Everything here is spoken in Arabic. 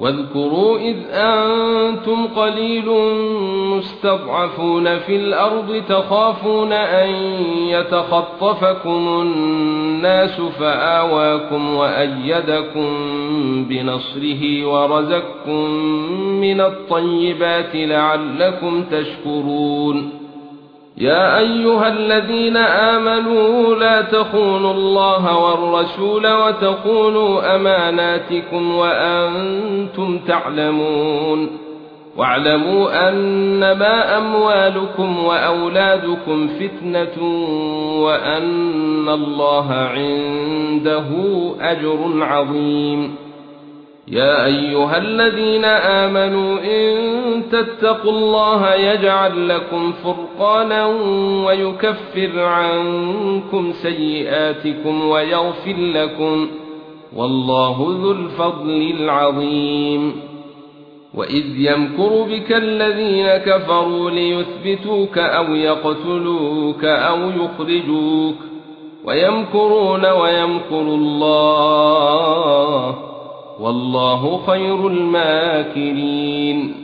واذكروا إذ أنتم قليل مستضعفون في الأرض تخافون أن يتخطفكم الناس فآواكم وأيدكم بنصره ورزقكم من الطيبات لعلكم تشكرون يا أيها الذين آمنوا لا تخونوا الله والرسول وتخونوا أماناتكم وأنتم تعلمون. واعلموا أنما أموالكم وأولادكم فتنة وأن الله عنده أجر عظيم. يا أيها الذين آمنوا إن تتقوا الله يجعل لكم فرقانا ويكفر عنكم سيئاتكم ويغفر لكم والله ذو الفضل العظيم. وإذ يمكر بك الذين كفروا ليثبتوك أو يقتلوك أو يخرجوك ويمكرون ويمكر الله. والله خير الماكرين.